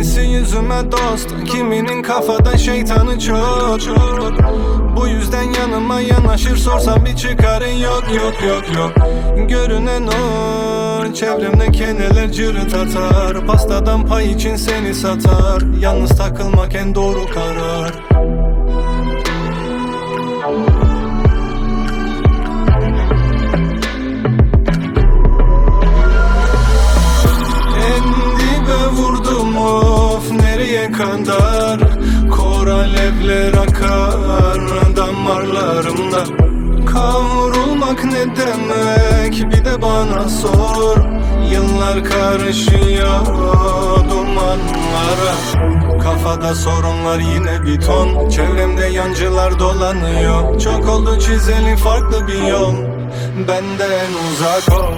gözüme dost Kiminin kafada şeytanı çok. Bu yüzden yanıma yanaşır sorsam bir çıkarın. Yok yok yok yok. Görünen o çevremde keneler cırıt atar. Pastadan pay için seni satar. Yalnız takılmak en doğru karar of nereye kadar Kor alevler akar damarlarımda. Kavrulmak ne demek bir de bana sor. Yıllar karışıyor dumanlara. Kafada sorunlar yine bir ton. Çevremde yancılar dolanıyor. Çok oldu çizeli farklı bir yol. Benden uzak ol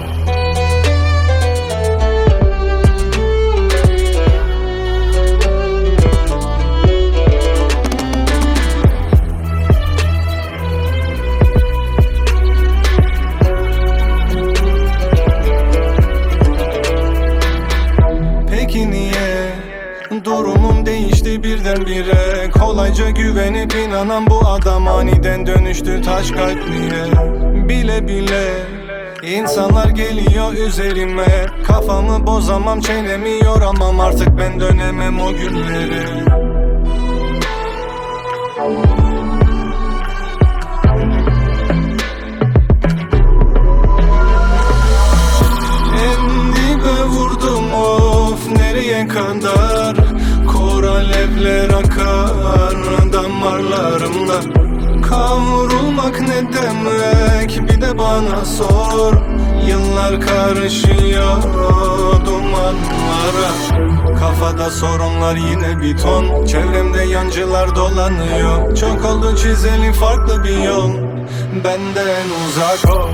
Peki niye? Durumum değişti birdenbire. Kolayca güvenip inanan bu adam aniden dönüştü taş kalpliye. Bile bile İnsanlar geliyor üzerime. Kafamı bozamam çenemi yoramam. Artık ben dönemem o günlere kadar Kor alevler akar damarlarımda. Kavrulmak ne demek bir de bana sor. Yıllar karışıyor dumanlara. Kafada sorunlar yine bir ton. Çevremde yancılar dolanıyor. Çok oldu çizeli farklı bir yol. Benden uzak ol